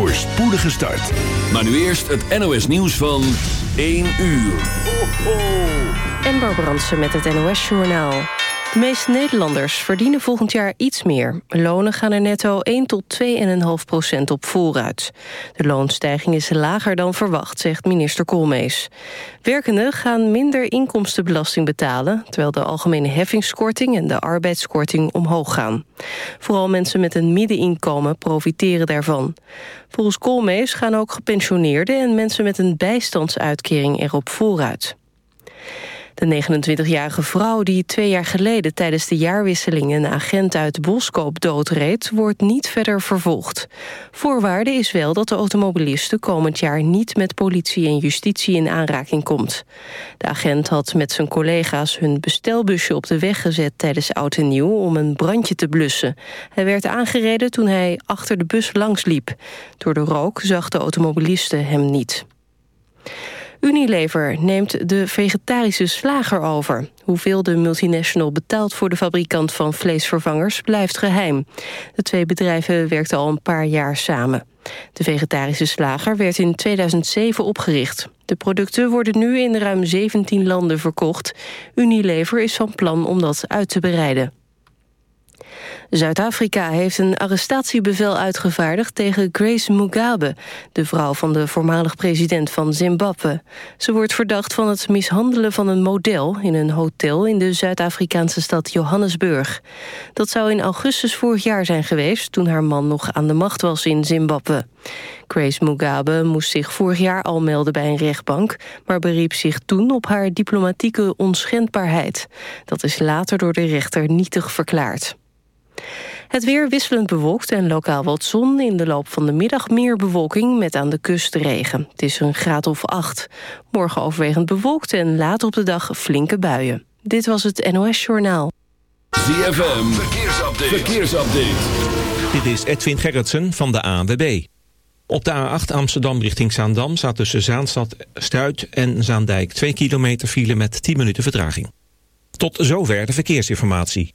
voor spoedige start. Maar nu eerst het NOS nieuws van 1 uur. Ho, ho. Ember Brandsen met het NOS Journaal. De meeste Nederlanders verdienen volgend jaar iets meer. Lonen gaan er netto 1 tot 2,5 procent op vooruit. De loonstijging is lager dan verwacht, zegt minister Koolmees. Werkenden gaan minder inkomstenbelasting betalen... terwijl de algemene heffingskorting en de arbeidskorting omhoog gaan. Vooral mensen met een middeninkomen profiteren daarvan. Volgens Koolmees gaan ook gepensioneerden... en mensen met een bijstandsuitkering erop vooruit. De 29-jarige vrouw die twee jaar geleden tijdens de jaarwisseling... een agent uit Boskoop doodreed, wordt niet verder vervolgd. Voorwaarde is wel dat de automobiliste komend jaar... niet met politie en justitie in aanraking komt. De agent had met zijn collega's hun bestelbusje op de weg gezet... tijdens Oud en Nieuw om een brandje te blussen. Hij werd aangereden toen hij achter de bus langsliep. Door de rook zag de automobiliste hem niet. Unilever neemt de vegetarische slager over. Hoeveel de multinational betaalt voor de fabrikant van vleesvervangers blijft geheim. De twee bedrijven werkten al een paar jaar samen. De vegetarische slager werd in 2007 opgericht. De producten worden nu in ruim 17 landen verkocht. Unilever is van plan om dat uit te breiden. Zuid-Afrika heeft een arrestatiebevel uitgevaardigd tegen Grace Mugabe, de vrouw van de voormalig president van Zimbabwe. Ze wordt verdacht van het mishandelen van een model in een hotel in de Zuid-Afrikaanse stad Johannesburg. Dat zou in augustus vorig jaar zijn geweest toen haar man nog aan de macht was in Zimbabwe. Grace Mugabe moest zich vorig jaar al melden bij een rechtbank... maar beriep zich toen op haar diplomatieke onschendbaarheid. Dat is later door de rechter nietig verklaard. Het weer wisselend bewolkt en lokaal wat zon. In de loop van de middag meer bewolking met aan de kust regen. Het is een graad of acht. Morgen overwegend bewolkt en later op de dag flinke buien. Dit was het NOS Journaal. ZFM, verkeersupdate. verkeersupdate. Dit is Edwin Gerritsen van de ANWB. Op de A8 Amsterdam richting Zaandam staat tussen Zaanstad Stuit en Zaandijk 2 kilometer file met 10 minuten vertraging. Tot zover de verkeersinformatie.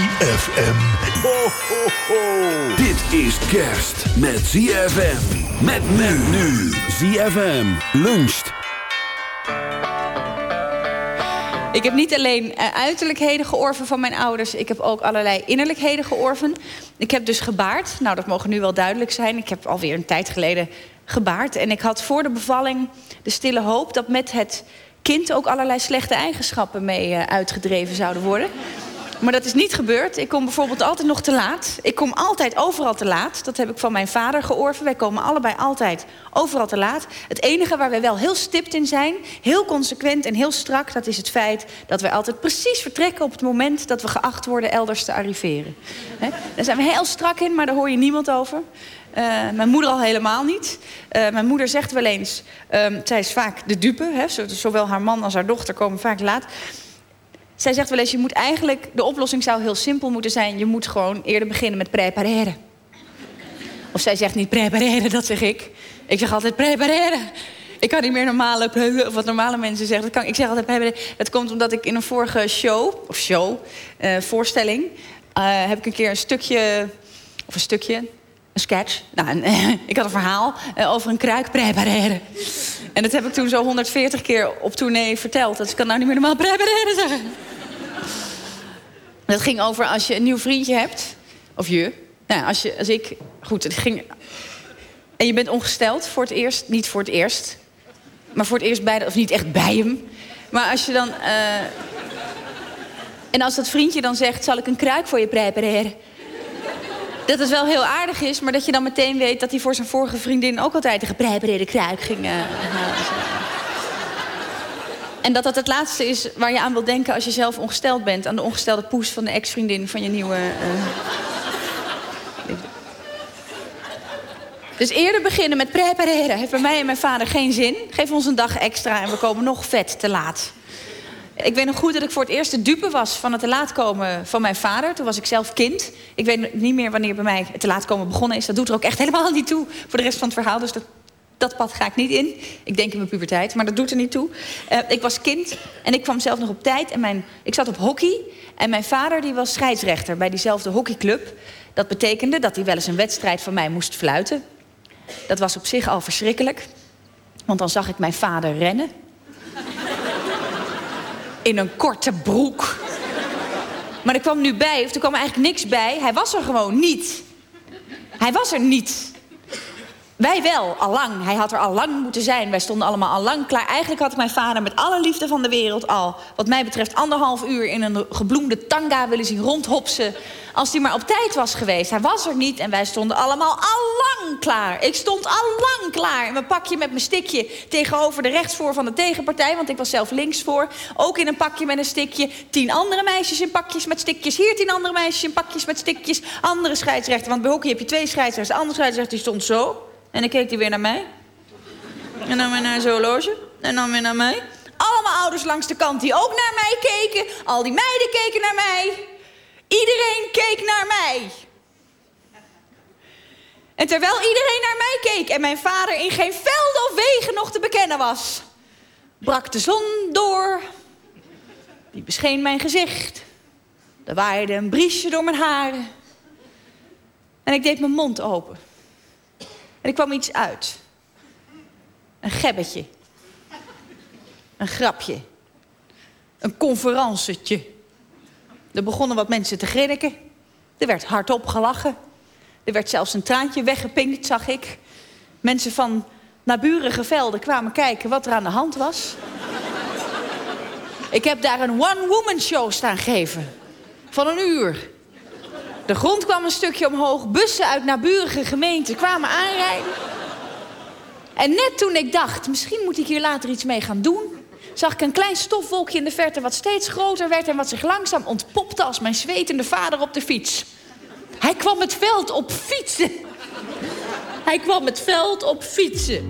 ZFM. Ho, ho, ho. Dit is kerst met ZFM. Met men nu. ZFM luncht. Ik heb niet alleen uh, uiterlijkheden georven van mijn ouders. Ik heb ook allerlei innerlijkheden georven. Ik heb dus gebaard. Nou, dat mogen nu wel duidelijk zijn. Ik heb alweer een tijd geleden gebaard. En ik had voor de bevalling de stille hoop... dat met het kind ook allerlei slechte eigenschappen mee uh, uitgedreven zouden worden. Maar dat is niet gebeurd. Ik kom bijvoorbeeld altijd nog te laat. Ik kom altijd overal te laat. Dat heb ik van mijn vader georven. Wij komen allebei altijd overal te laat. Het enige waar wij wel heel stipt in zijn... heel consequent en heel strak... dat is het feit dat wij altijd precies vertrekken... op het moment dat we geacht worden elders te arriveren. Daar zijn we heel strak in, maar daar hoor je niemand over. Uh, mijn moeder al helemaal niet. Uh, mijn moeder zegt wel eens... Um, zij is vaak de dupe. Hè? Zowel haar man als haar dochter komen vaak laat... Zij zegt wel eens, je moet eigenlijk, de oplossing zou heel simpel moeten zijn. Je moet gewoon eerder beginnen met prepareren. Of zij zegt niet prepareren, dat zeg ik. Ik zeg altijd prepareren. Ik kan niet meer normale, of wat normale mensen zeggen. Dat ik zeg altijd prepareren. Dat komt omdat ik in een vorige show, of show, uh, voorstelling... Uh, heb ik een keer een stukje, of een stukje, een sketch. Nou, ik had een verhaal uh, over een kruik prepareren. En dat heb ik toen zo 140 keer op tournee verteld. Dus ik kan nou niet meer normaal prepareren zeggen. Dat ging over als je een nieuw vriendje hebt. Of je. Nou, als, je, als ik... Goed, het ging... En je bent ongesteld voor het eerst. Niet voor het eerst. Maar voor het eerst bij... Of niet echt bij hem. Maar als je dan... Uh, en als dat vriendje dan zegt... Zal ik een kruik voor je prepareren? Dat het wel heel aardig is, maar dat je dan meteen weet... dat hij voor zijn vorige vriendin ook altijd een geprepareerde kruik ging uh. En dat dat het laatste is waar je aan wil denken als je zelf ongesteld bent. Aan de ongestelde poes van de ex-vriendin van je nieuwe... Uh... Dus eerder beginnen met prepareren heeft bij mij en mijn vader geen zin. Geef ons een dag extra en we komen nog vet te laat. Ik weet nog goed dat ik voor het eerst de dupe was van het te laat komen van mijn vader. Toen was ik zelf kind. Ik weet niet meer wanneer bij mij het te laat komen begonnen is. Dat doet er ook echt helemaal niet toe voor de rest van het verhaal. Dus dat dat pad ga ik niet in. Ik denk in mijn puberteit, maar dat doet er niet toe. Uh, ik was kind en ik kwam zelf nog op tijd. En mijn, ik zat op hockey en mijn vader die was scheidsrechter bij diezelfde hockeyclub. Dat betekende dat hij wel eens een wedstrijd van mij moest fluiten. Dat was op zich al verschrikkelijk. Want dan zag ik mijn vader rennen. In een korte broek. Maar er kwam nu bij, of er kwam eigenlijk niks bij. Hij was er gewoon niet. Hij was er niet. Wij wel, al lang. Hij had er al lang moeten zijn. Wij stonden allemaal al lang klaar. Eigenlijk had ik mijn vader met alle liefde van de wereld al... wat mij betreft anderhalf uur in een gebloemde tanga willen zien rondhopsen... als hij maar op tijd was geweest. Hij was er niet en wij stonden allemaal al lang klaar. Ik stond al lang klaar in mijn pakje met mijn stikje... tegenover de rechtsvoor van de tegenpartij, want ik was zelf linksvoor. Ook in een pakje met een stikje. Tien andere meisjes in pakjes met stikjes. Hier tien andere meisjes in pakjes met stikjes. Andere scheidsrechter, want bij hockey heb je twee scheidsrechters. De andere scheidsrechter die stond zo... En dan keek hij weer naar mij. En dan weer naar zijn horloge. En dan weer naar mij. Allemaal ouders langs de kant die ook naar mij keken. Al die meiden keken naar mij. Iedereen keek naar mij. En terwijl iedereen naar mij keek en mijn vader in geen velden of wegen nog te bekennen was, brak de zon door. Die bescheen mijn gezicht. Er waaide een briesje door mijn haren. En ik deed mijn mond open. En er kwam iets uit. Een gebbetje. Een grapje. Een conferencetje. Er begonnen wat mensen te grinniken. Er werd hardop gelachen. Er werd zelfs een traantje weggepinkt, zag ik. Mensen van naburige velden kwamen kijken wat er aan de hand was. ik heb daar een one-woman show staan geven. Van een uur. De grond kwam een stukje omhoog. Bussen uit naburige gemeenten kwamen aanrijden. En net toen ik dacht, misschien moet ik hier later iets mee gaan doen... zag ik een klein stofwolkje in de verte wat steeds groter werd... en wat zich langzaam ontpopte als mijn zwetende vader op de fiets. Hij kwam het veld op fietsen. Hij kwam het veld op fietsen.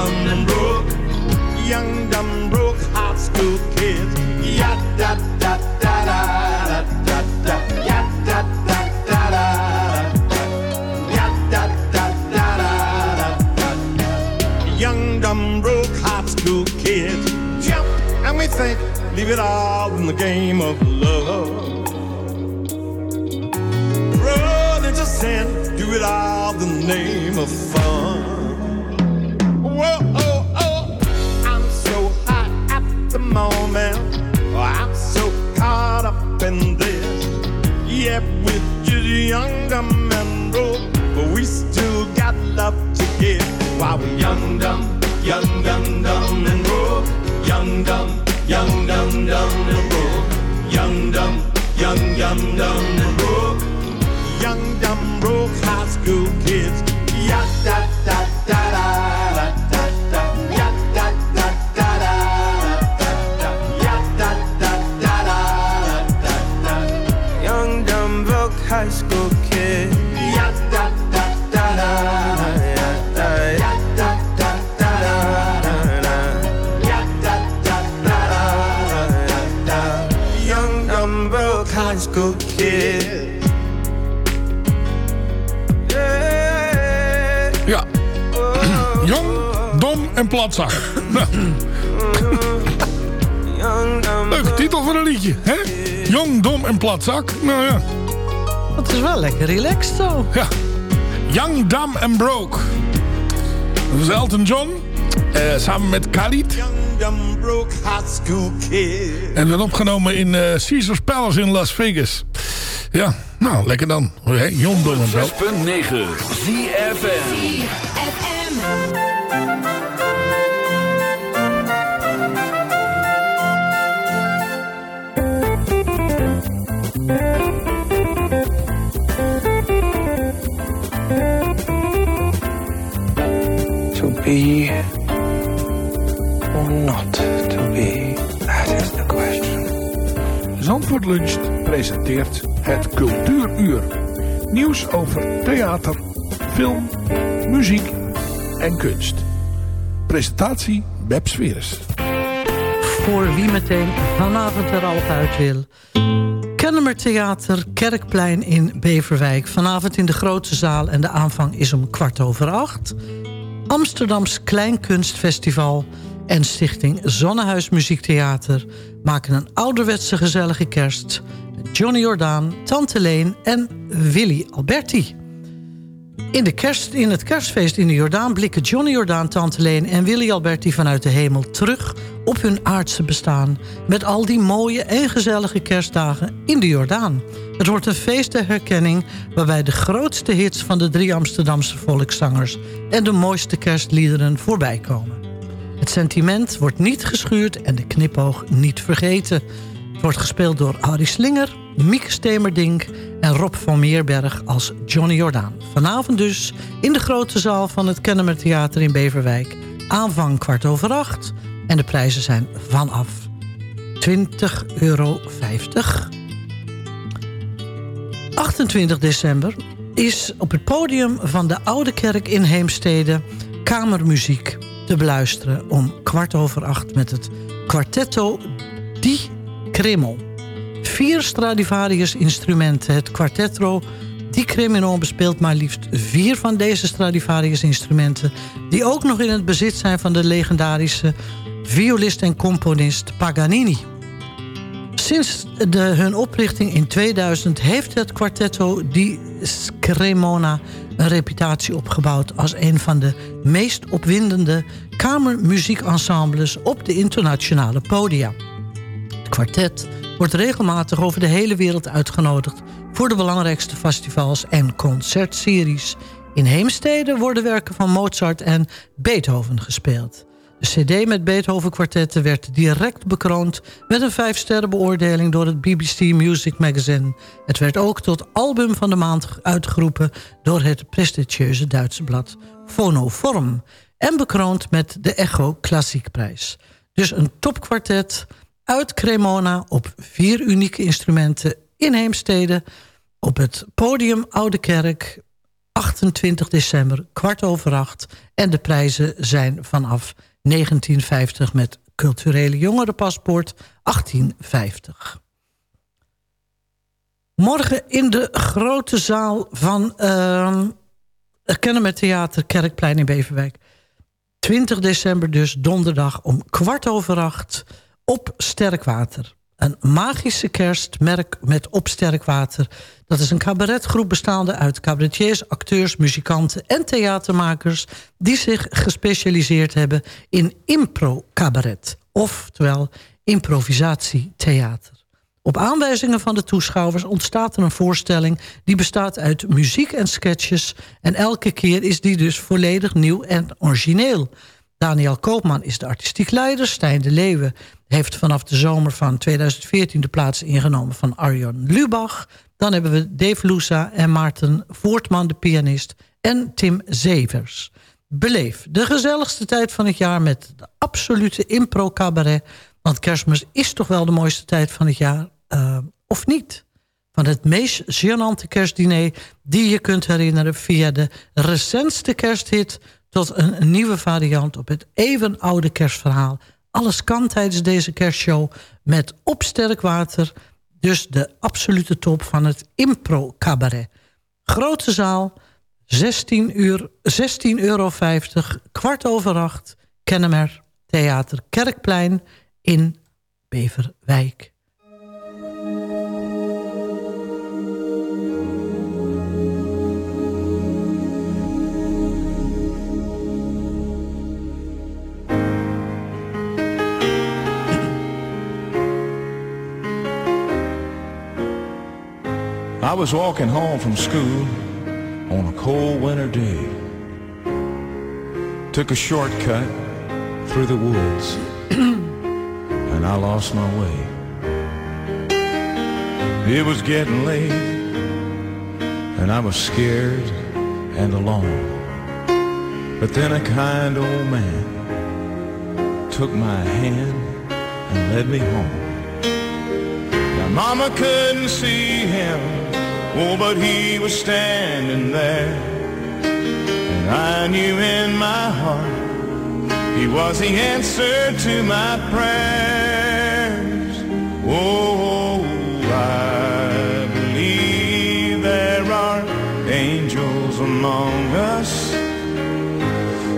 Young, dumb, and broke. Young, broke high school kids. Ya da da da da da da da. Ya da da da da da. Ya da da da da da da. Young, dumb, broke high school kids. Jump and we think, leave it all in the game of love. Run into sin, do it all in the name of fun. Yeah, we're just young, dumb, and broke, but we still got love to give. While we're young, dumb, young, dumb, dumb, and broke. Young, dumb, young, dumb, dumb, and broke. Young, dumb, young, young, dumb, and broke. Young, dumb, broke high school kids. Ya da Leuke titel voor een liedje, hè? Jong, dom en platzak. Nou ja. Het is wel lekker relaxed zo. Ja. Young, Dumb and Broke. Dat is Elton John. eh, samen met Khalid. Dumb, broke high school kid. En werd opgenomen in eh, Caesars Palace in Las Vegas. Ja, nou, lekker dan. Hè, Jong, dom en broke. 6.9 ZFM. To be or not to be, that is the question. Zandvoort Luncht presenteert het Cultuuruur. Nieuws over theater, film, muziek en kunst. Presentatie Beb Sweres. Voor wie meteen vanavond er al uit wil. Kennemer Theater, Kerkplein in Beverwijk. Vanavond in de grote zaal en de aanvang is om kwart over acht. Amsterdams Kleinkunstfestival en stichting Zonnehuis Muziektheater... maken een ouderwetse gezellige kerst... Johnny Jordaan, Tante Leen en Willy Alberti. In, de kerst, in het kerstfeest in de Jordaan blikken Johnny Jordaan, Tante Leen en Willy Alberti vanuit de hemel terug op hun aardse bestaan. Met al die mooie en gezellige kerstdagen in de Jordaan. Het wordt een feest der herkenning waarbij de grootste hits van de drie Amsterdamse volkszangers en de mooiste kerstliederen voorbij komen. Het sentiment wordt niet geschuurd en de knipoog niet vergeten. Het wordt gespeeld door Harry Slinger, Mieke Stemerdink en Rob van Meerberg als Johnny Jordaan. Vanavond dus in de grote zaal van het Kennemer Theater in Beverwijk. Aanvang kwart over acht en de prijzen zijn vanaf 20,50 euro. 28 december is op het podium van de Oude Kerk in Heemstede... kamermuziek te beluisteren om kwart over acht... met het Quartetto di Cremel. Vier Stradivarius-instrumenten. Het Quartetto di Cremino bespeelt maar liefst vier van deze Stradivarius-instrumenten... die ook nog in het bezit zijn van de legendarische violist en componist Paganini... Sinds de, hun oprichting in 2000 heeft het Quartetto di Cremona een reputatie opgebouwd... als een van de meest opwindende kamermuziekensembles op de internationale podia. Het kwartet wordt regelmatig over de hele wereld uitgenodigd... voor de belangrijkste festivals en concertseries. In Heemstede worden werken van Mozart en Beethoven gespeeld. De cd met Beethoven-kwartetten werd direct bekroond... met een vijfsterren beoordeling door het BBC Music Magazine. Het werd ook tot album van de maand uitgeroepen... door het prestigieuze Duitse blad Phonoform... en bekroond met de Echo Klassiekprijs. Dus een topkwartet uit Cremona op vier unieke instrumenten in Heemstede... op het podium Oude Kerk, 28 december, kwart over acht... en de prijzen zijn vanaf 1950 met culturele jongerenpaspoort 1850. Morgen in de grote zaal van uh, het Kennemer Theater Kerkplein in Beverwijk. 20 december dus, donderdag om kwart over acht op Sterkwater. Een magische kerstmerk met op Sterkwater. Dat is een cabaretgroep bestaande uit cabaretiers, acteurs, muzikanten en theatermakers... die zich gespecialiseerd hebben in impro-cabaret. Oftewel improvisatietheater. Op aanwijzingen van de toeschouwers ontstaat er een voorstelling... die bestaat uit muziek en sketches... en elke keer is die dus volledig nieuw en origineel... Daniel Koopman is de artistiek leider. Stijn de Leeuwen heeft vanaf de zomer van 2014 de plaats ingenomen van Arjon Lubach. Dan hebben we Dave Lusa en Maarten Voortman, de pianist. En Tim Zevers. Beleef de gezelligste tijd van het jaar met de absolute impro-cabaret. Want kerstmis is toch wel de mooiste tijd van het jaar, uh, of niet? Van het meest gênante kerstdiner die je kunt herinneren... via de recentste kersthit tot een nieuwe variant op het even oude kerstverhaal. Alles kan tijdens deze kerstshow met op sterk water. Dus de absolute top van het impro-cabaret. Grote zaal, 16 uur, 16,50 euro, kwart over acht. Kennemer, Theater Kerkplein in Beverwijk. I was walking home from school on a cold winter day. Took a shortcut through the woods and I lost my way. It was getting late and I was scared and alone. But then a kind old man took my hand and led me home. Now mama couldn't see him Oh, but he was standing there. And I knew in my heart he was the answer to my prayers. Oh, I believe there are angels among us.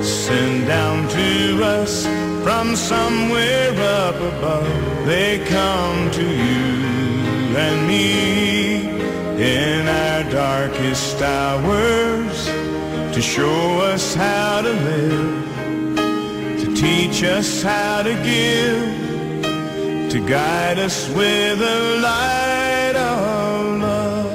Sent down to us from somewhere up above. They come to you and me in our darkest hours to show us how to live, to teach us how to give, to guide us with the light of love.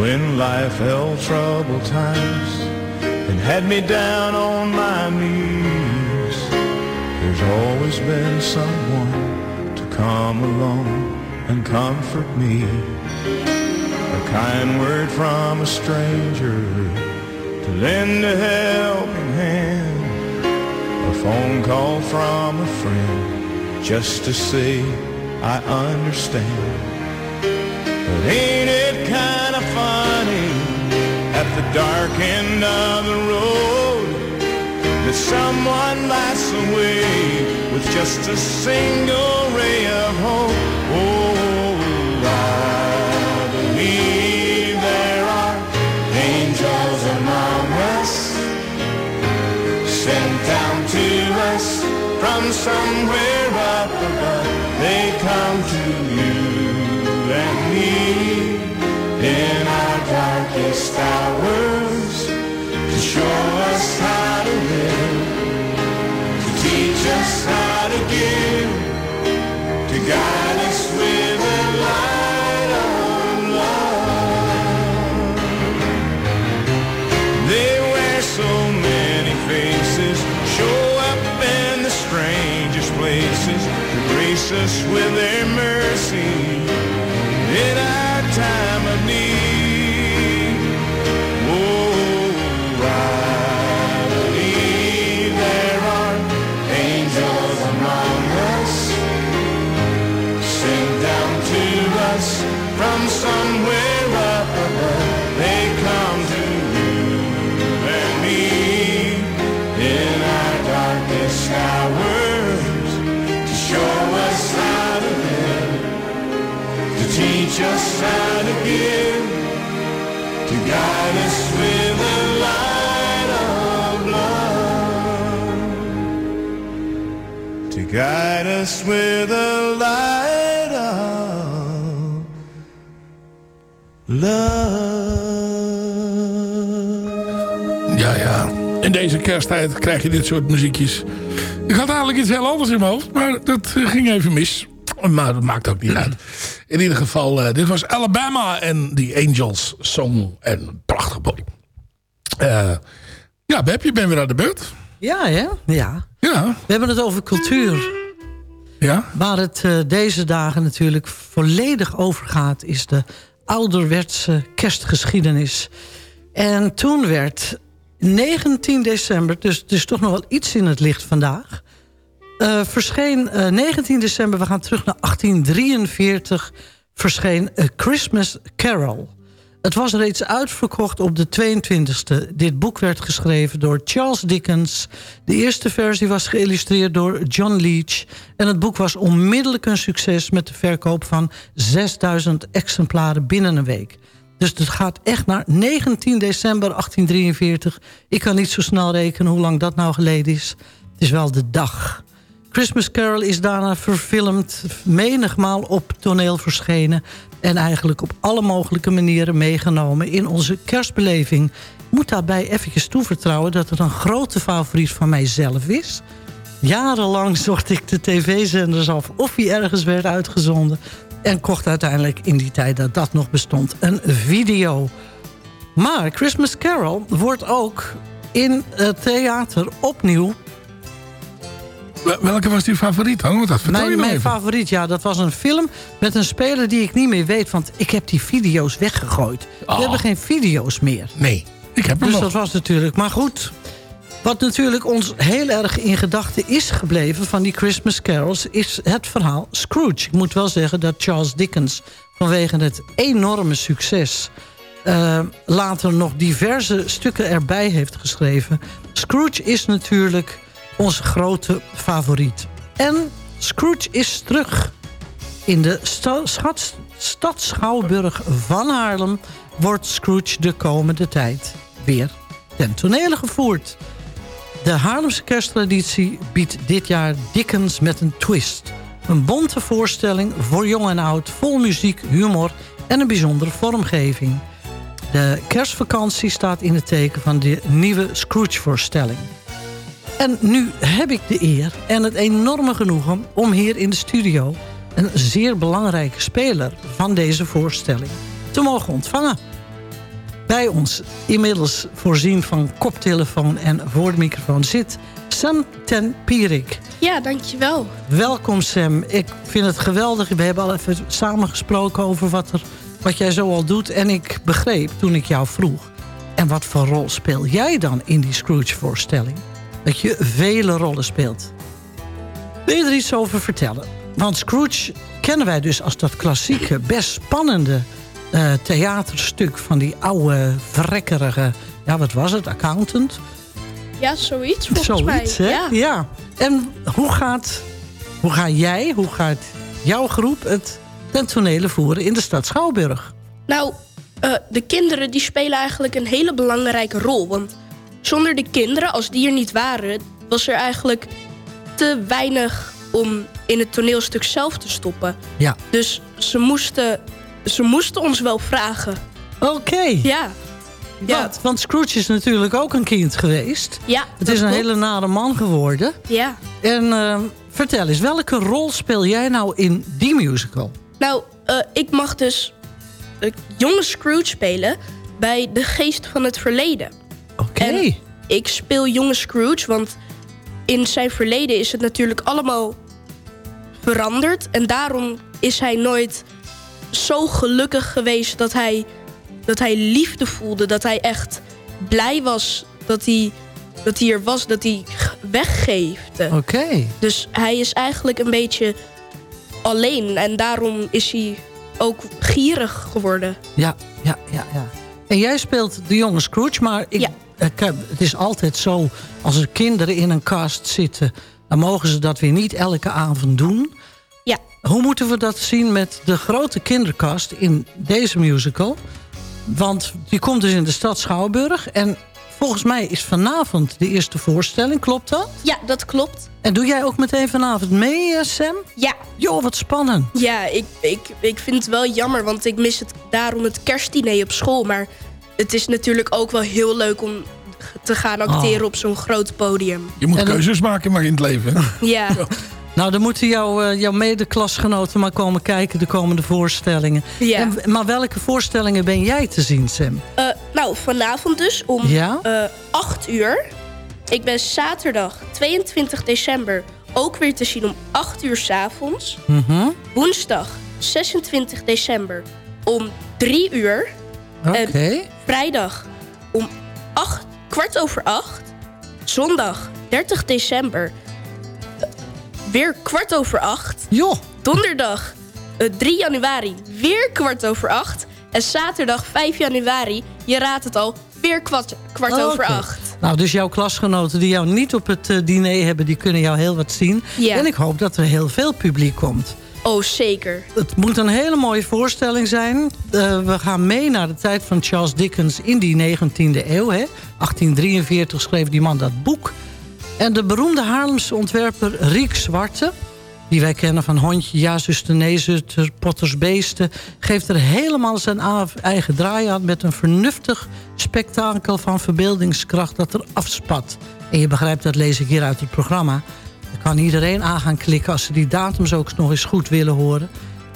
When life held troubled times and had me down on my knees always been someone to come along and comfort me. A kind word from a stranger to lend a helping hand. A phone call from a friend just to say I understand. But ain't it kind of funny at the dark end of the road that someone lights the way with just a single ray of hope? Oh, I believe there are angels among us sent down to us from somewhere up above. They come to with their us with the light of love. Ja, ja. In deze kersttijd krijg je dit soort muziekjes. Ik had eigenlijk iets heel anders in mijn hoofd, maar dat eh, ging even mis. Maar dat maakt ook niet uit. In ieder geval, eh, dit was Alabama en The Angels Song. En prachtig mooi. Eh ja, Beb, je bent weer aan de beurt. Ja, hè? Ja. Ja. We hebben het over cultuur. Waar het eh, deze dagen natuurlijk volledig over gaat... is de ouderwetse kerstgeschiedenis. En toen werd 19 december, dus is toch nog wel iets in het licht vandaag... eh, verscheen eh, 19 december, we gaan terug naar 1843... verscheen A Christmas Carol. Het was reeds uitverkocht op de 22e. Dit boek werd geschreven door Charles Dickens. De eerste versie was geïllustreerd door John Leach. En het boek was onmiddellijk een succes... met de verkoop van 6000 exemplaren binnen een week. Dus het gaat echt naar 19 december 1843. Ik kan niet zo snel rekenen hoe lang dat nou geleden is. Het is wel de dag. Christmas Carol is daarna verfilmd, menigmaal op toneel verschenen... en eigenlijk op alle mogelijke manieren meegenomen in onze kerstbeleving. Ik moet daarbij eventjes toevertrouwen dat het een grote favoriet van mijzelf is. Jarenlang zocht ik de tv-zenders af of hij ergens werd uitgezonden... en kocht uiteindelijk in die tijd dat dat nog bestond een video. Maar Christmas Carol wordt ook in het theater opnieuw Welke was die favoriet dan? Want dat vertel je mijn, nog mijn even. favoriet, ja, dat was een film met een speler die ik niet meer weet... want ik heb die video's weggegooid. We hebben geen video's meer. Nee, ik heb hem Dus nog. dat was natuurlijk... Maar goed, wat natuurlijk ons heel erg in gedachten is gebleven... van die Christmas carols, is het verhaal Scrooge. Ik moet wel zeggen dat Charles Dickens vanwege het enorme succes... eh, later nog diverse stukken erbij heeft geschreven. Scrooge is natuurlijk onze grote favoriet. En Scrooge is terug. In de stad Schouwburg van Haarlem... wordt Scrooge de komende tijd weer ten tonele gevoerd. De Haarlemse kersttraditie biedt dit jaar Dickens met een twist. Een bonte voorstelling voor jong en oud... vol muziek, humor en een bijzondere vormgeving. De kerstvakantie staat in het teken van de nieuwe Scrooge-voorstelling. En nu heb ik de eer en het enorme genoegen... om hier in de studio een zeer belangrijke speler van deze voorstelling te mogen ontvangen. Bij ons, inmiddels voorzien van koptelefoon en woordmicrofoon... zit Sam ten Pierik. Ja, dankjewel. Welkom Sam. Ik vind het geweldig. We hebben al even samen gesproken over wat, er, wat jij zo al doet. En ik begreep toen ik jou vroeg... en wat voor rol speel jij dan in die Scrooge-voorstelling? Dat je vele rollen speelt. Wil je er iets over vertellen? Want Scrooge kennen wij dus als dat klassieke, best spannende eh, theaterstuk... van die oude, vrekkerige, ja, wat was het, accountant? Ja, zoiets volgens Zoiets, mij. hè? Ja. ja. En hoe gaat, hoe ga jij, hoe gaat jouw groep het ten tonele voeren in de stad Schouwburg? Nou, eh, de kinderen die spelen eigenlijk een hele belangrijke rol. Want zonder de kinderen, als die er niet waren... was er eigenlijk te weinig om in het toneelstuk zelf te stoppen. Ja. Dus ze moesten, ze moesten ons wel vragen. Oké. Ja. Want, want Scrooge is natuurlijk ook een kind geweest. Ja, Het is een klopt. hele nare man geworden. Ja. En eh, vertel eens, welke rol speel jij nou in die musical? Nou, eh, ik mag dus uh, jonge Scrooge spelen bij de geest van het verleden. Oké. Ik speel jonge Scrooge, want in zijn verleden is het natuurlijk allemaal veranderd. En daarom is hij nooit zo gelukkig geweest dat hij, dat hij liefde voelde. Dat hij echt blij was dat hij, dat hij er was, dat hij weggeeft. Oké. Dus hij is eigenlijk een beetje alleen. En daarom is hij ook gierig geworden. Ja, ja, ja, ja. En jij speelt de jonge Scrooge, maar ik, heb- het is altijd zo... als er kinderen in een cast zitten... dan mogen ze dat weer niet elke avond doen. Ja. Hoe moeten we dat zien met de grote kindercast in deze musical? Want die komt dus in de stad Schouwburg... en volgens mij is vanavond de eerste voorstelling, klopt dat? Ja, dat klopt. En doe jij ook meteen vanavond mee, eh, Sam? Ja. Joh, wat spannend. Ja, ik, ik, ik vind het wel jammer, want ik mis het daarom het kerstdiner op school. Maar het is natuurlijk ook wel heel leuk om te gaan acteren Oh. op zo'n groot podium. Je moet En dan- keuzes maken maar in het leven. hè? Ja. Nou, dan moeten jouw, eh, jouw medeklasgenoten maar komen kijken de komende voorstellingen. Ja. En, maar welke voorstellingen ben jij te zien, Sam? Eh, nou, vanavond dus om Ja? eh 8 uur. Ik ben zaterdag 22 december ook weer te zien om 8 uur 's avonds. Mhm. Woensdag 26 december om 3 uur. Oké. En vrijdag om 8, kwart over 8. Zondag 30 december eh, weer kwart over 8. Joh. Donderdag eh, 3 januari weer kwart over 8. En zaterdag 5 januari, je raadt het al, weer kwart, kwart over 8. Nou, dus jouw klasgenoten die jou niet op het eh, diner hebben... die kunnen jou heel wat zien. Ja. En ik hoop dat er heel veel publiek komt. Oh, zeker. Het moet een hele mooie voorstelling zijn. Eh, we gaan mee naar de tijd van Charles Dickens in die 19e eeuw. Hè? 1843 schreef die man dat boek. En de beroemde Haarlemse ontwerper Riek Zwarte... die wij kennen van Hondje, Ja, Zuster, Nee, Potters Beesten... geeft er helemaal zijn eigen draai aan... met een vernuftig spektakel van verbeeldingskracht dat er afspat. En je begrijpt, dat lees ik hier uit het programma... Daar kan iedereen aan gaan klikken als ze die datums ook nog eens goed willen horen.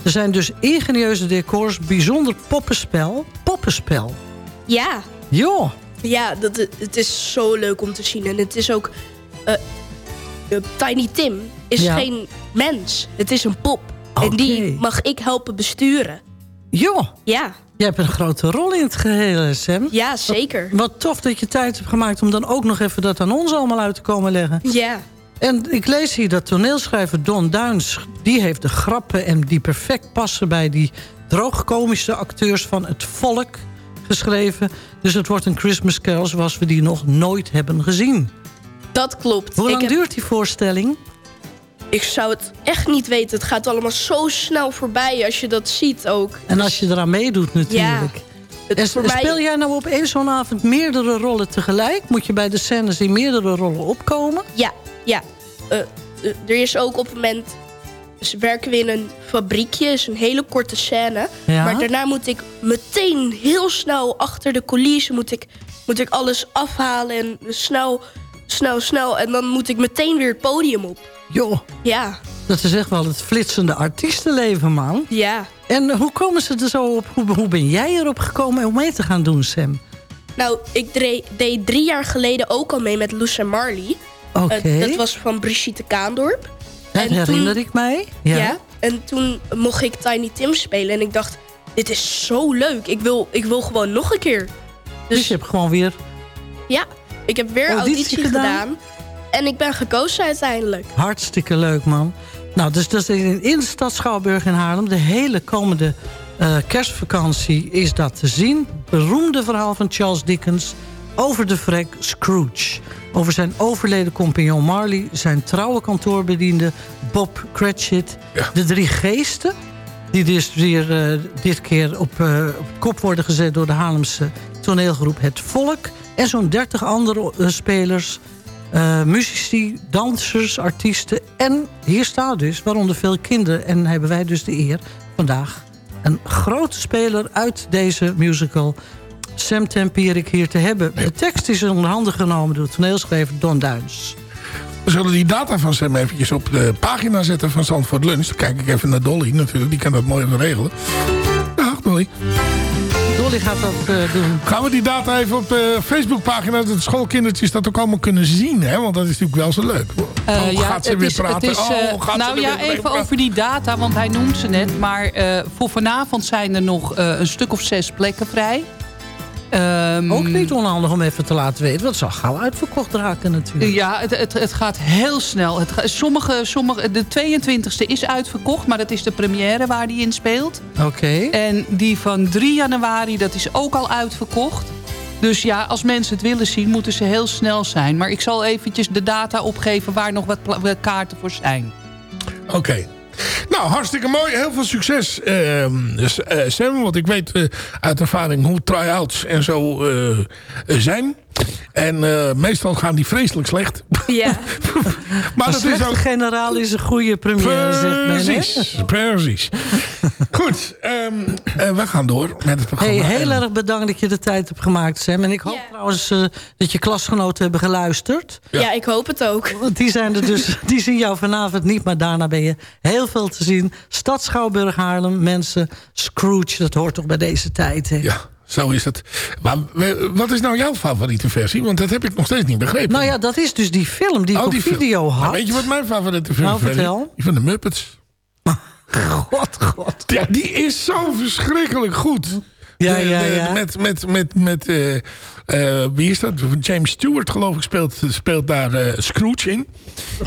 Er zijn dus ingenieuze decors, bijzonder poppenspel. Poppenspel. Ja. Joh. Ja, dat, het is zo leuk om te zien. En het is ook... eh, Tiny Tim is Ja. geen mens. Het is een pop. En die mag ik helpen besturen. Joh. Ja. Jij hebt een grote rol in het geheel, Sam. Ja, zeker. Wat, wat tof dat je tijd hebt gemaakt om dan ook nog even dat aan ons allemaal uit te komen leggen. Ja. En ik lees hier dat toneelschrijver Don Duins... die heeft de grappen en die perfect passen bij die droogkomische acteurs van het volk geschreven. Dus het wordt een Christmas Carol zoals we die nog nooit hebben gezien. Dat klopt. Hoe lang heb- duurt die voorstelling? Ik zou het echt niet weten. Het gaat allemaal zo snel voorbij als je dat ziet ook. En als je eraan meedoet natuurlijk. Het En Speel jij nou op één zo'n avond meerdere rollen tegelijk? Moet je bij de scènes in meerdere rollen opkomen? Ja, ja. Eh, eh, er is ook op het moment... Dus werken we in een fabriekje, is een hele korte scène. Ja. Maar daarna moet ik meteen heel snel achter de coulissen... moet ik, moet ik alles afhalen en snel, snel, snel. En dan moet ik meteen weer het podium op. Joh, Ja, dat is echt wel het flitsende artiestenleven, man. ja. En hoe komen ze er zo op? Hoe, hoe ben jij erop gekomen om mee te gaan doen, Sam? Nou, ik deed drie jaar geleden ook al mee met Loes en Marley. Eh, dat was van Brigitte Kaandorp. Dat En herinner toen- ik mij. Ja. Ja. En toen mocht ik Tiny Tim spelen. En ik dacht, dit is zo leuk. Ik wil, ik wil gewoon nog een keer. Dus, je hebt gewoon weer... Ja, ik heb weer Auditie auditie, gedaan? gedaan. En ik ben gekozen uiteindelijk. Hartstikke leuk, man. Nou, dus dat is in, in de stad Schouwburg in Haarlem. De hele komende eh, kerstvakantie is dat te zien. Beroemde verhaal van Charles Dickens over de vrek Scrooge. Over zijn overleden compagnon Marley, zijn trouwe kantoorbediende Bob Cratchit... de drie geesten, die dus weer uh, dit keer op, uh, op kop worden gezet... door de Haarlemse toneelgroep Het Volk... en zo'n 30 andere uh, spelers, muzici, dansers, artiesten... en hier staat dus, waaronder veel kinderen... en hebben wij dus de eer vandaag... een grote speler uit deze musical Sam Tempierik hier te hebben. De tekst is onder handen genomen door toneelschrijver Don Duins. We zullen die data van Sam eventjes op de pagina zetten van Zandvoort Lunch. Dan kijk ik even naar Dolly natuurlijk, die kan dat mooi even regelen. Dag Dolly. Dolly gaat dat uh, doen. Gaan we die data even op de Facebookpagina... dat de schoolkindertjes dat ook allemaal kunnen zien, hè? Want dat is natuurlijk wel zo leuk. Uh, oh, ja, gaat ze weer is, praten? Is, uh, oh, gaat nou ze ja, weer even over die data, want hij noemt ze net. Maar voor vanavond zijn er nog een stuk of zes plekken vrij. Um, ook niet onhandig om even te laten weten. Want het zal gauw uitverkocht raken natuurlijk. Ja, het, het, het gaat heel snel. Het, sommige, sommige, de 22e is uitverkocht. Maar dat is de première waar die in speelt. Oké. Okay. En die van 3 januari, dat is ook al uitverkocht. Dus ja, als mensen het willen zien, moeten ze heel snel zijn. Maar ik zal eventjes de data opgeven waar nog wat kaarten voor zijn. Oké. Okay. Nou, hartstikke mooi. Heel veel succes, uh, Sam. Want ik weet uh, uit ervaring hoe try-outs en zo uh, zijn. En meestal gaan die vreselijk slecht. Ja. maar dat is ook... generaal is een goede première, zegt men. Precies, precies. Goed, um, we gaan door met het programma. Hey, heel erg bedankt dat je de tijd hebt gemaakt, Sam. En ik hoop yeah. trouwens dat je klasgenoten hebben geluisterd. Ja. ja. ik hoop het ook. Want die, zijn er dus, die zien jou vanavond niet, maar daarna ben je heel veel te zien. Stad Schouwburg Haarlem, mensen, Scrooge, dat hoort toch bij deze tijd, hè? Ja. Zo is het. Maar wat is nou jouw favoriete versie? Want dat heb ik nog steeds niet begrepen. Nou ja, dat is dus die film die oh, ik op die video film. had. Nou, weet je wat mijn favoriete versie is? Nou, vertel. Die van de Muppets. God, god. Ja, die is zo verschrikkelijk goed. Ja, ja, ja. Met, met, met, met uh, uh, wie is dat? James Stewart geloof ik speelt, speelt daar uh, Scrooge in.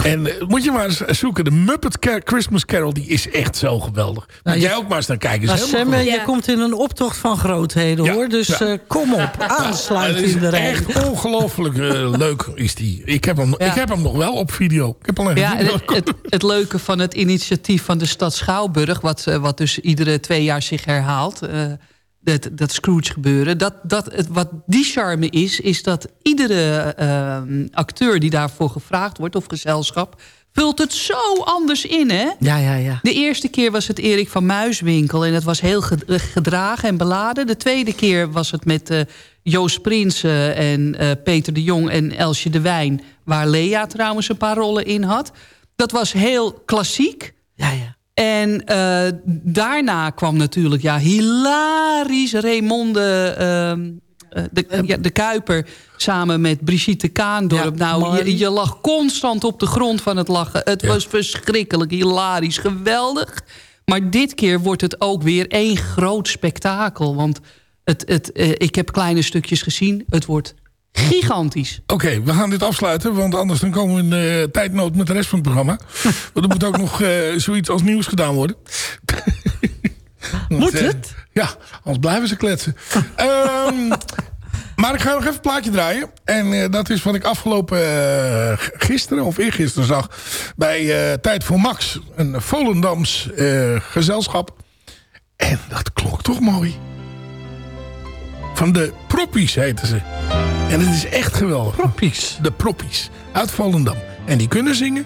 En moet je maar eens zoeken. De Muppet Car Christmas Carol die is echt zo geweldig. Nou, jij ook maar eens naar kijken. Nou, Sam, je komt in een optocht van grootheden ja, hoor. Dus ja. kom op, aansluit in de rij. Echt ongelooflijk leuk is die. Ik heb, hem, ik heb hem nog wel op video. Ik heb alleen ja, het, het, het, leuke van het initiatief van de stad Schouwburg... wat, wat dus iedere twee jaar zich herhaalt dat, dat Scrooge gebeuren. Dat, dat, het, wat die charme is, is dat iedere uh, acteur die daarvoor gevraagd wordt... of gezelschap, vult het zo anders in, hè? Ja, ja, ja. De eerste keer was het Erik van Muiswinkel... en het was heel gedragen en beladen. De tweede keer was het met uh, Joost Prinsen en uh, Peter de Jong en Elsje de Wijn... waar Lea trouwens een paar rollen in had. Dat was heel klassiek. Ja, ja. En uh, daarna kwam natuurlijk ja, hilarisch Raymonde uh, de, ja, de Kuiper samen met Brigitte Kaandorp. Ja, nou, je, je, lag constant op de grond van het lachen. Het ja. was verschrikkelijk, hilarisch, geweldig. Maar dit keer wordt het ook weer één groot spektakel. Want het, het, uh, ik heb kleine stukjes gezien. Het wordt Gigantisch. Oké, okay, we gaan dit afsluiten, want anders dan komen we in uh, tijdnood met de rest van het programma. want er moet ook nog uh, zoiets als nieuws gedaan worden. moet het? Ja, anders blijven ze kletsen. um, maar ik ga nog even een plaatje draaien. En uh, dat is wat ik afgelopen gisteren of eergisteren zag... bij Tijd voor Max. Een Volendams gezelschap. En dat klonk toch mooi. Van de Proppies heten ze. En het is echt geweldig. Proppies. De Proppies. Uit Volendam. En die kunnen zingen.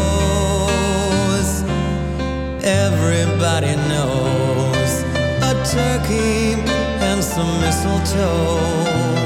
everybody knows. A turkey and some mistletoe.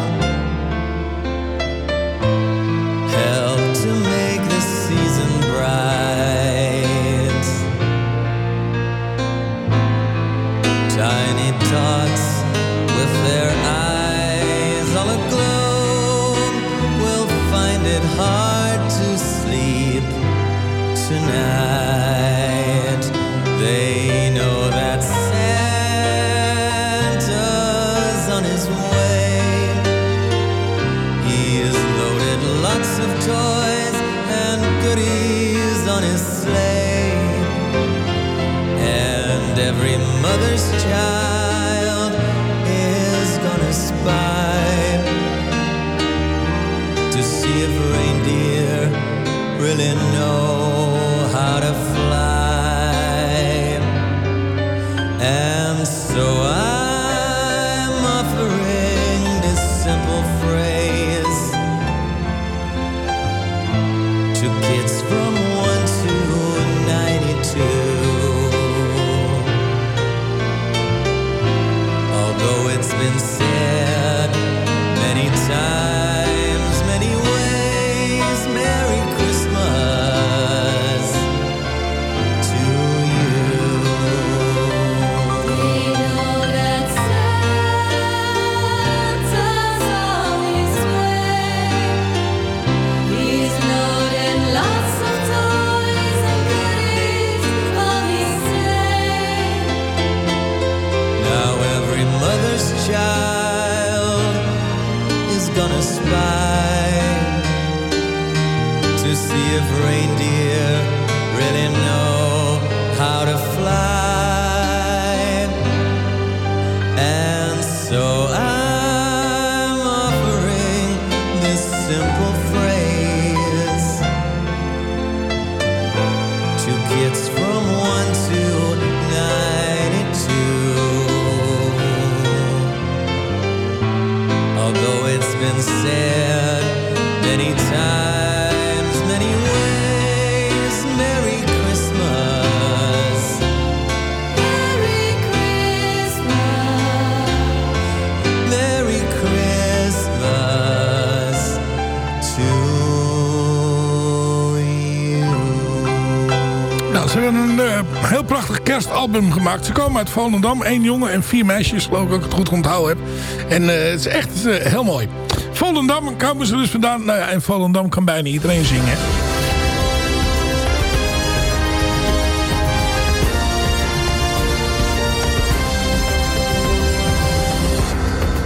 Kerstalbum gemaakt. Ze komen uit Volendam. één jongen en vier meisjes, geloof ik, als ik het goed onthouden heb. En eh, het is echt eh, heel mooi. Volendam komen ze dus vandaan. Nou ja, en Volendam kan bijna iedereen zingen.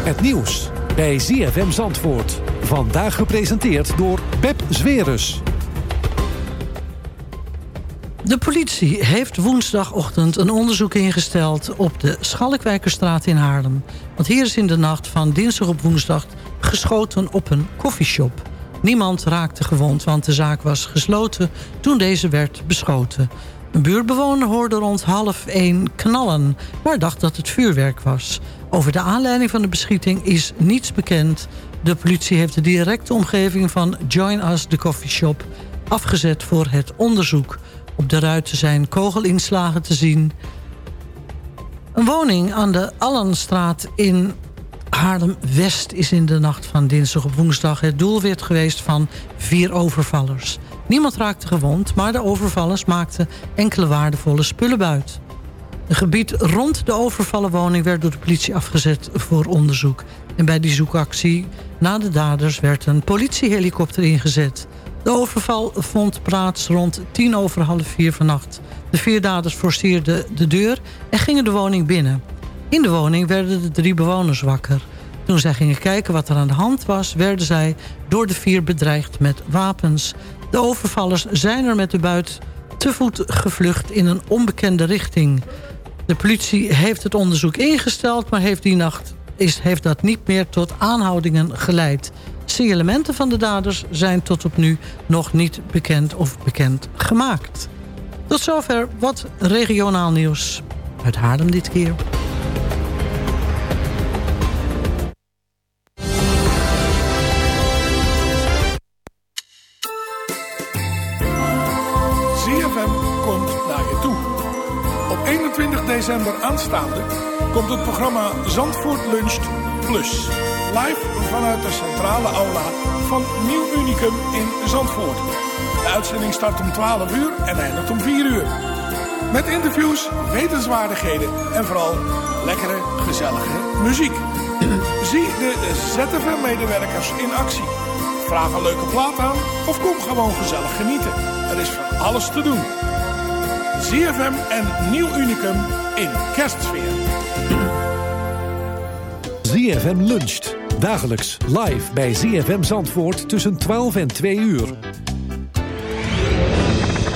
Het nieuws bij ZFM Zandvoort. Vandaag gepresenteerd door Pep Zwerus. De politie heeft woensdagochtend een onderzoek ingesteld... op de Schalkwijkerstraat in Haarlem. Want hier is in de nacht van dinsdag op woensdag... geschoten op een koffieshop. Niemand raakte gewond, want de zaak was gesloten... toen deze werd beschoten. Een buurtbewoner hoorde rond half één knallen... maar dacht dat het vuurwerk was. Over de aanleiding van de beschieting is niets bekend. De politie heeft de directe omgeving van Join Us, de coffeeshop... afgezet voor het onderzoek. Op de ruiten zijn kogelinslagen te zien. Een woning aan de Allenstraat in Haarlem-West... is in de nacht van dinsdag op woensdag het doelwit geweest van vier overvallers. Niemand raakte gewond, maar de overvallers maakten enkele waardevolle spullen buit. Een gebied rond de overvallen woning werd door de politie afgezet voor onderzoek. En bij die zoekactie na de daders werd een politiehelikopter ingezet. De overval vond plaats rond tien over half vier vannacht. De vier daders forceerden de deur en gingen de woning binnen. In de woning werden de drie bewoners wakker. Toen zij gingen kijken wat er aan de hand was... werden zij door de vier bedreigd met wapens. De overvallers zijn er met de buit te voet gevlucht in een onbekende richting. De politie heeft het onderzoek ingesteld... maar heeft die nacht is, heeft dat niet meer tot aanhoudingen geleid. Signalementen van de daders zijn tot op nu nog niet bekend of bekend gemaakt. Tot zover wat regionaal nieuws. Uit Haarlem dit keer. ZFM komt naar je toe. Op 21 december aanstaande komt het programma Zandvoort Luncht Plus. Live vanuit de centrale aula van Nieuw Unicum in Zandvoort. De uitzending start om 12 uur en eindigt om 4 uur. Met interviews, wetenswaardigheden en vooral lekkere, gezellige muziek. Zie de ZFM-medewerkers in actie. Vraag een leuke plaat aan of kom gewoon gezellig genieten. Er is van alles te doen. ZFM en Nieuw Unicum in kerstsfeer. ZFM luncht. Dagelijks live bij ZFM Zandvoort tussen 12 en 2 uur.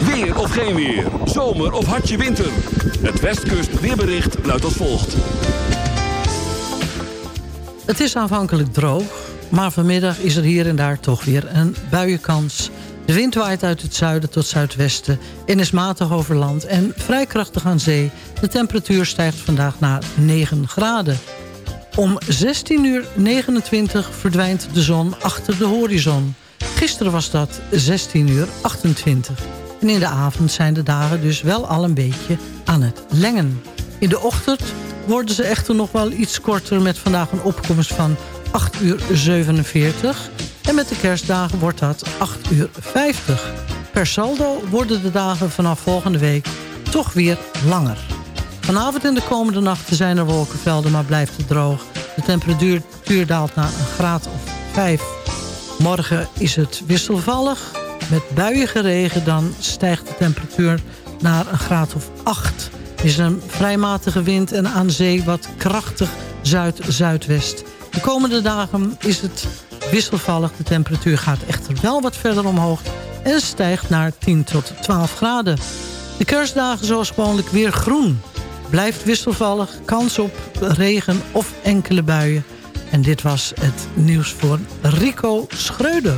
Weer of geen weer. Zomer of hartje winter. Het Westkust weerbericht luidt als volgt. Het is aanvankelijk droog, maar vanmiddag is er hier en daar toch weer een buienkans. De wind waait uit het zuiden tot zuidwesten en is matig over land en vrij krachtig aan zee. De temperatuur stijgt vandaag naar 9 graden. Om 16.29 uur 29 verdwijnt de zon achter de horizon. Gisteren was dat 16.28 uur 28. En in de avond zijn de dagen dus wel al een beetje aan het lengen. In de ochtend worden ze echter nog wel iets korter... met vandaag een opkomst van 8 uur 47. En met de kerstdagen wordt dat 8 uur 50. Per saldo worden de dagen vanaf volgende week toch weer langer. Vanavond en de komende nachten zijn er wolkenvelden, maar blijft het droog. De temperatuur daalt naar een graad of 5. Morgen is het wisselvallig. Met buiige regen dan stijgt de temperatuur naar een graad of 8. Er is een vrij matige wind en aan zee wat krachtig zuid-zuidwest. De komende dagen is het wisselvallig. De temperatuur gaat echter wel wat verder omhoog en stijgt naar 10 tot 12 graden. De kerstdagen zoals gewoonlijk weer groen. Blijft wisselvallig, kans op regen of enkele buien. En dit was het nieuws voor Rico Schreuder.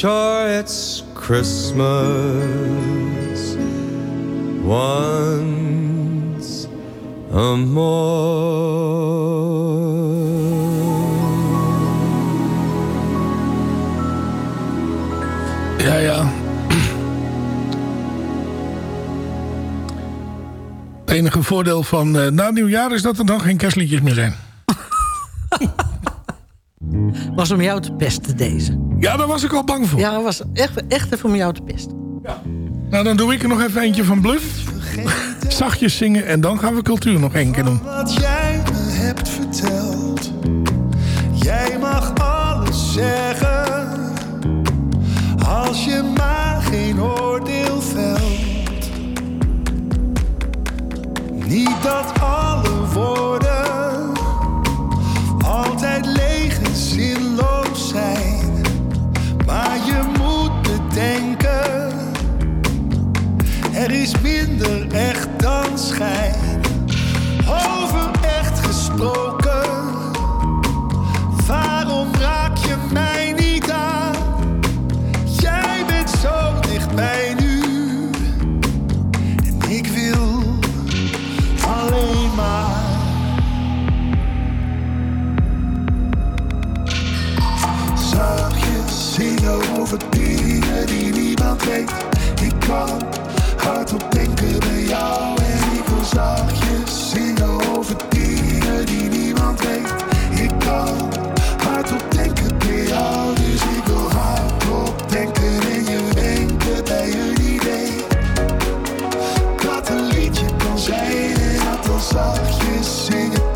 Sure, it's Christmas once a more. Ja, ja. Het enige voordeel van uh, na nieuwjaar is dat er dan geen kerstliedjes meer zijn. Was om jou te pesten, deze. Ja, daar was ik al bang voor. Ja, was echt, echt even om jou te pesten. Ja. Nou, dan doe ik er nog even eentje van Bluff. Zachtjes zingen en dan gaan we cultuur nog één keer doen. Wat jij me hebt verteld. Jij mag alles zeggen. Er is minder echt dan schijn. Over echt gesproken, waarom raak je mij niet aan? Jij bent zo dichtbij nu, en ik wil alleen maar. Zachtjes zingen over dingen die niemand weet. Ik kan hardop denken bij jou en ik wil zachtjes zingen over dingen die niemand weet. Ik kan hardop denken bij jou, dus ik wil hardop denken en je wenken bij een idee. Dat een liedje kan zijn en dat dan zachtjes zingen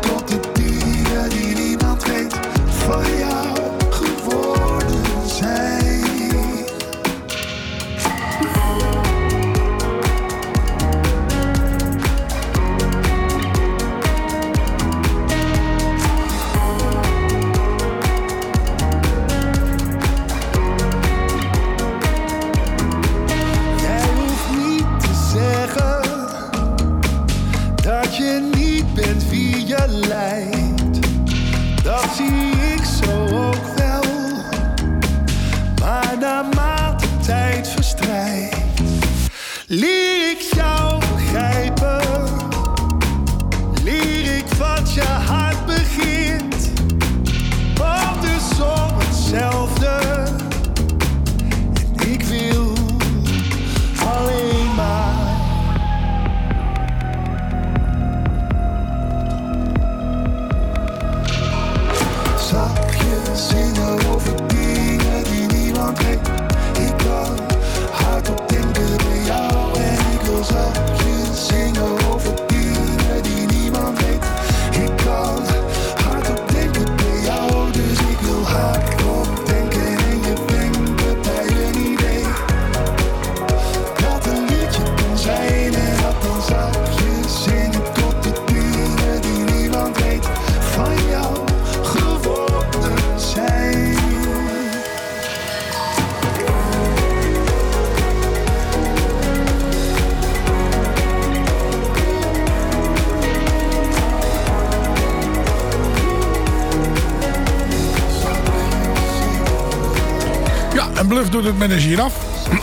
doet het met een giraf.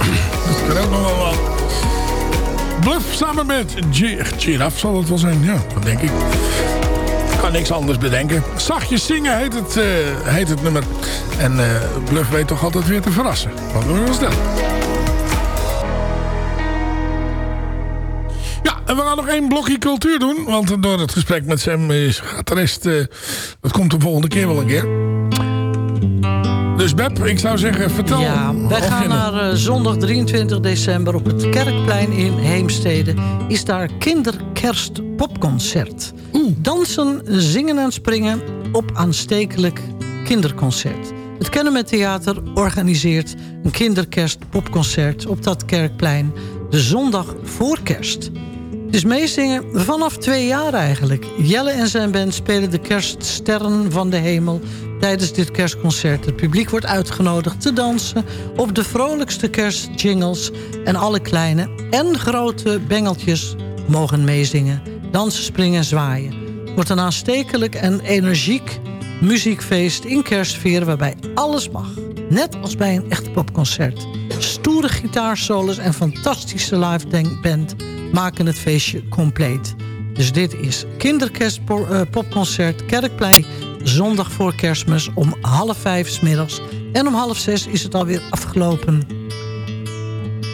dat kan ook nog wel. Bluff samen met Gi giraf zal het wel zijn. Ja, dat denk ik. Kan niks anders bedenken. Zachtjes zingen heet het, eh, heet het nummer. En eh, Bluff weet toch altijd weer te verrassen. Wat doen we ons? Ja, en we gaan nog één blokje cultuur doen. Want door het gesprek met Sam is, gaat de rest... eh, dat komt de volgende keer wel een keer. Dus Beb, ik zou zeggen, vertel. Ja, wij gaan naar eh, zondag 23 december op het Kerkplein in Heemstede. Is daar kinderkerstpopconcert. Dansen, zingen en springen op aanstekelijk kinderconcert. Het Kennemer Theater organiseert een kinderkerstpopconcert... op dat kerkplein de zondag voor kerst. Het is meezingen vanaf twee jaar eigenlijk. Jelle en zijn band spelen de kerststerren van de hemel tijdens dit kerstconcert. Het publiek wordt uitgenodigd te dansen op de vrolijkste kerstjingles... en alle kleine en grote bengeltjes mogen meezingen. Dansen, springen en zwaaien. Wordt een aanstekelijk en energiek muziekfeest in kerstsfeer... waarbij alles mag. Net als bij een echt popconcert. Stoere gitaarsolos en fantastische live band maken het feestje compleet. Dus dit is kinderkerstpopconcert Kerkplein... zondag voor kerstmis om half vijf s middags. En om half zes is het alweer afgelopen.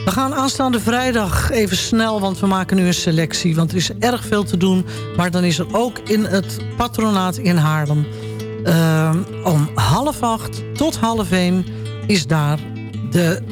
We gaan aanstaande vrijdag even snel, want we maken nu een selectie. Want er is erg veel te doen. Maar dan is er ook in het patronaat in Haarlem... Uh, om half acht tot half één is daar de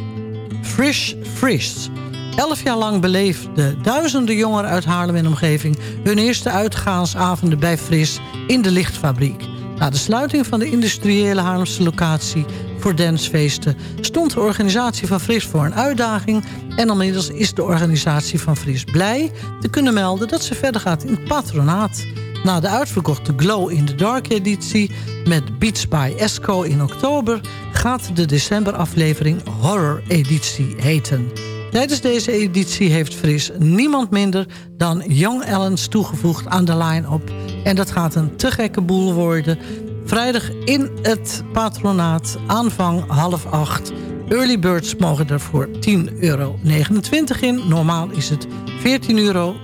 Frisch Frisch. Elf jaar lang beleefden duizenden jongeren uit Haarlem en omgeving... hun eerste uitgaansavonden bij Fris in de lichtfabriek. Na de sluiting van de industriële Haarlemse locatie voor dancefeesten... stond de organisatie van Fris voor een uitdaging... en inmiddels is de organisatie van Fris blij te kunnen melden... dat ze verder gaat in het patronaat. Na de uitverkochte Glow in the Dark editie met Beats by Esco in oktober... gaat de decemberaflevering Horror editie heten. Tijdens deze editie heeft Fris niemand minder dan Young Ellens toegevoegd aan de line-up. En dat gaat een te gekke boel worden. Vrijdag in het patronaat, aanvang half acht. Early birds mogen er voor 10,29 euro in. Normaal is het 14,30 euro.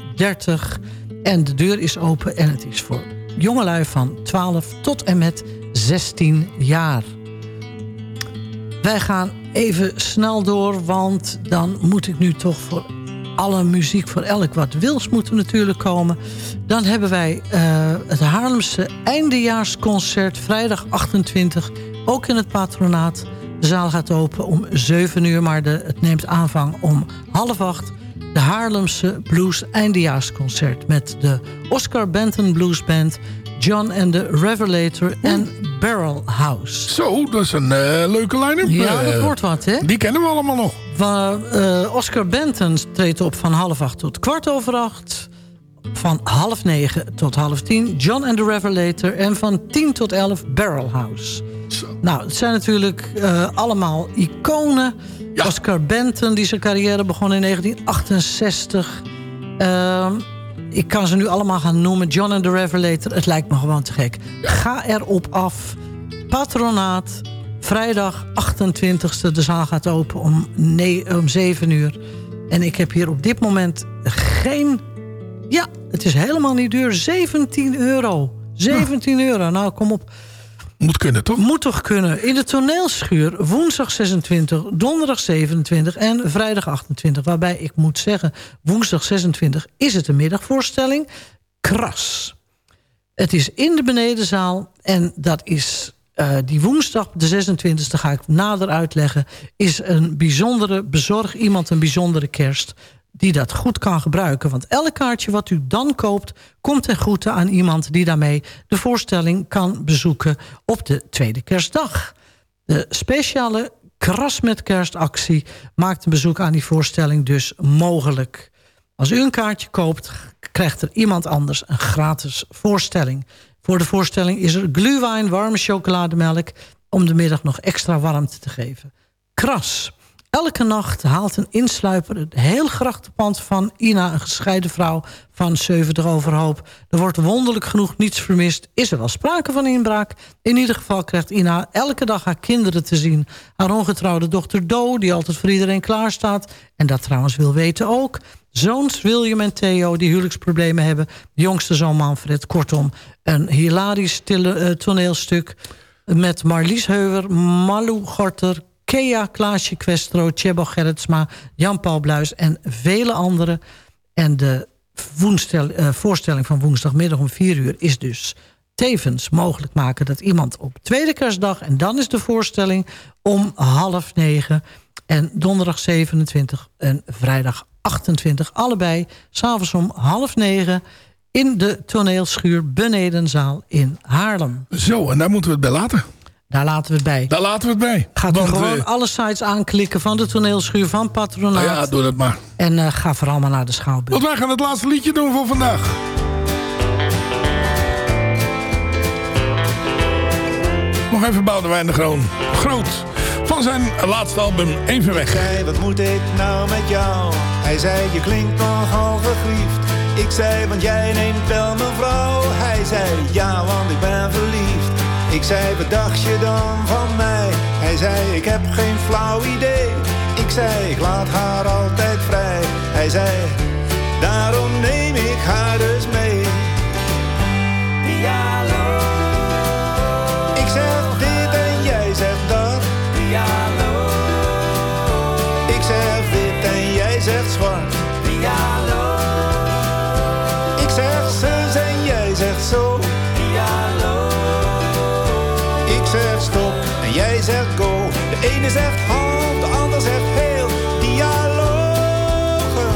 En de deur is open en het is voor jongelui van 12 tot en met 16 jaar. Wij gaan even snel door, want dan moet ik nu toch voor alle muziek voor elk wat wils moeten natuurlijk komen. Dan hebben wij uh, het Haarlemse eindejaarsconcert vrijdag 28, ook in het patronaat. De zaal gaat open om 7 uur, maar de, het neemt aanvang om half acht. De Haarlemse Blues eindejaarsconcert met de Oscar Benton Blues Band... John and the Revelator en Barrel House. Zo, dat is een uh, leuke line-up. Ja, dat wordt wat, hè? Die kennen we allemaal nog. Van, uh, Oscar Benton treedt op van half acht tot kwart over acht. Van half negen tot half tien John and the Revelator. En van tien tot elf Barrel House. Zo. Nou, het zijn natuurlijk uh, allemaal iconen. Ja. Oscar Benton, die zijn carrière begon in 1968. Uh, ik kan ze nu allemaal gaan noemen. John and the Revelator, het lijkt me gewoon te gek. Ga erop af. Patronaat, vrijdag 28e. De zaal gaat open om, nee, om 7 uur. En ik heb hier op dit moment geen... Ja, het is helemaal niet duur. 17 euro. 17 euro. Nou, kom op. Moet kunnen, toch? Moet toch kunnen. In de toneelschuur woensdag 26, donderdag 27 en vrijdag 28. Waarbij ik moet zeggen, woensdag 26 is het een middagvoorstelling. Kras. Het is in de benedenzaal en dat is uh, die woensdag, de 26e, ga ik nader uitleggen... is een bijzondere bezorg iemand een bijzondere kerst die dat goed kan gebruiken. Want elk kaartje wat u dan koopt... komt ten goede aan iemand die daarmee de voorstelling kan bezoeken... op de tweede kerstdag. De speciale Kras met kerstactie maakt een bezoek aan die voorstelling dus mogelijk. Als u een kaartje koopt, krijgt er iemand anders een gratis voorstelling. Voor de voorstelling is er glühwein, warme chocolademelk... om de middag nog extra warmte te geven. Kras Elke nacht haalt een insluiper het heel grachtenpand van Ina... een gescheiden vrouw van 70 overhoop. Er wordt wonderlijk genoeg niets vermist. Is er wel sprake van inbraak? In ieder geval krijgt Ina elke dag haar kinderen te zien. Haar ongetrouwde dochter Do, die altijd voor iedereen klaar staat... en dat trouwens wil weten ook. Zoons William en Theo, die huwelijksproblemen hebben. Jongste zoon Manfred. Kortom, een hilarisch uh, toneelstuk... met Marlies Heuwer, Malou Gorter... Kea, Klaasje Questro, Tjebo Gerritsma, Jan-Paul Bluis en vele anderen. En de uh, voorstelling van woensdagmiddag om 4 uur is dus tevens mogelijk maken dat iemand op tweede kerstdag... en dan is de voorstelling om half negen... en donderdag 27 en vrijdag 28, allebei... s'avonds om half negen in de toneelschuur Benedenzaal in Haarlem. Zo, en daar moeten we het bij laten. Daar laten we het bij. Daar laten we het bij. Gaat u Want, gewoon eh, alle sites aanklikken van de toneelschuur van Patronaat. Nou ja, doe dat maar. En eh, ga vooral maar naar de Schouwburg. Want wij gaan het laatste liedje doen voor vandaag. Nog even Boudewijn de Groon. Groot. Van zijn laatste album Even Weg. zei, wat moet ik nou met jou? Hij zei, je klinkt nogal gegriefd. Ik zei, want jij neemt wel mijn vrouw. Hij zei, ja, want ik ben verliefd. Ik zei, wat dacht je dan van mij? Hij zei, ik heb geen flauw idee. Ik zei, ik laat haar altijd vrij. Hij zei, daarom neem ik haar dus mee. Zegt half, de ander zegt heel. Dialogen.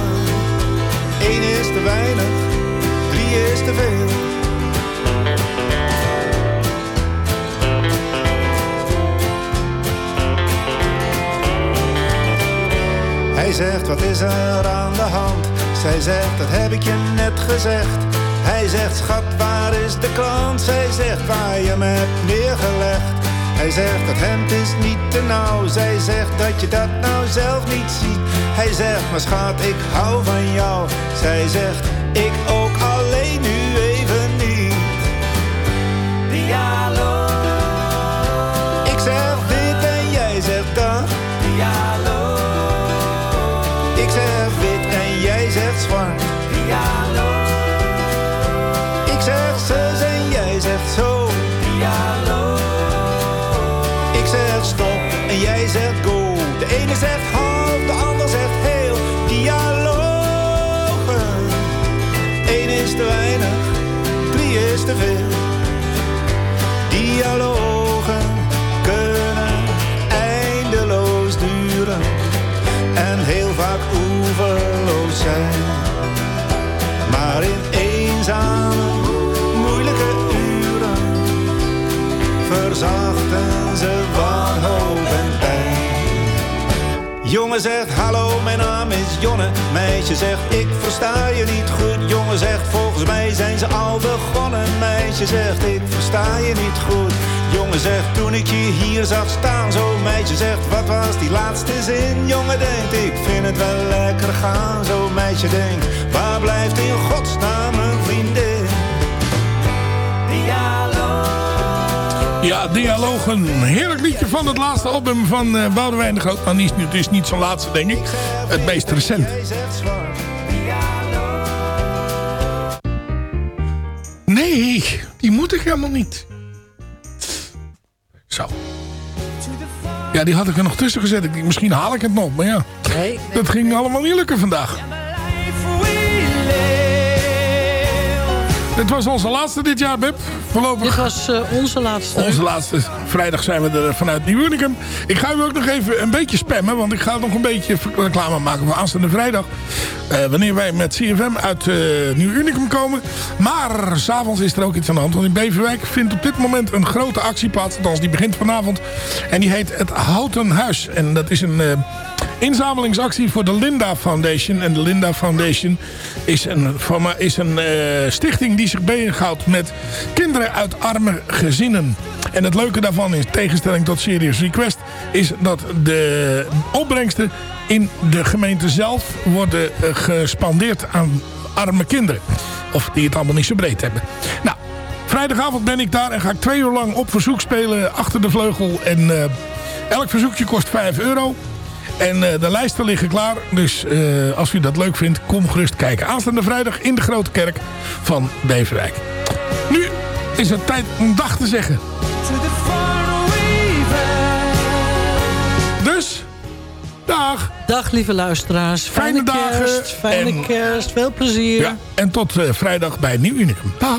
Eén is te weinig, drie is te veel. Hij zegt, wat is er aan de hand? Zij zegt, dat heb ik je net gezegd. Hij zegt, schat, waar is de krant? Zij zegt, waar je me hebt neergelegd. Hij zegt, dat hemd is niet te nauw. Zij zegt, dat je dat nou zelf niet ziet. Hij zegt, maar schat, ik hou van jou. Zij zegt, ik ook alleen nu even niet. Dialoog. Ik zeg dit en jij zegt dat. Dialoog. Ik zeg wit en jij zegt zwart. Dialoog. Maar in eenzame, moeilijke uren verzachten ze wanhoop en pijn. Jongen zegt hallo, mijn naam is Jonne. Meisje zegt ik versta je niet goed. Jongen zegt volgens mij zijn ze al begonnen. Meisje zegt ik versta je niet goed. Jongen zegt toen ik je hier zag staan. Zo meisje zegt wat was die laatste zin? Jongen denkt ik vind het wel lekker gaan. Zo meisje denkt waar blijft in godsnaam mijn vriendin? Ja, Dialogen. Een heerlijk liedje van het laatste album van eh Boudewijn de Groot. Nou, niet, het is niet zijn laatste, denk ik. Het meest recent. Nee, die moet ik helemaal niet. Ja, die had ik er nog tussen gezet. Ik, misschien haal ik het nog, maar ja. Dat ging allemaal niet lukken vandaag. Dit was onze laatste dit jaar, Beb. Voorlopig. Dit was eh, onze laatste. Onze laatste. Vrijdag zijn we er vanuit Nieuw Unicum. Ik ga u ook nog even een beetje spammen. Want ik ga nog een beetje reclame maken voor aanstaande vrijdag. Eh, wanneer wij met CFM uit eh, Nieuw Unicum komen. Maar s'avonds is er ook iets aan de hand. Want in Beverwijk vindt op dit moment een grote actie plaats. Althans, die begint vanavond. En die heet het Houten Huis. En dat is een... inzamelingsactie voor de Linda Foundation. En de Linda Foundation is een, is een uh, stichting die zich bezighoudt met kinderen uit arme gezinnen. En het leuke daarvan in tegenstelling tot Serious Request is dat de opbrengsten in de gemeente zelf worden uh, gespandeerd aan arme kinderen. Of die het allemaal niet zo breed hebben. Nou, vrijdagavond ben ik daar en ga ik twee uur lang op verzoek spelen achter de vleugel. En uh, elk verzoekje kost 5 euro. En uh, de lijsten liggen klaar. Dus uh, als u dat leuk vindt, kom gerust kijken. Aanstaande vrijdag in de Grote Kerk van Beverwijk. Nu is het tijd om dag te zeggen. Dus, dag. Dag lieve luisteraars. Fijne, Fijne dagen. kerst. Fijne en, kerst. Veel plezier. Ja, en tot uh, vrijdag bij Nieuw Unicum. Dag.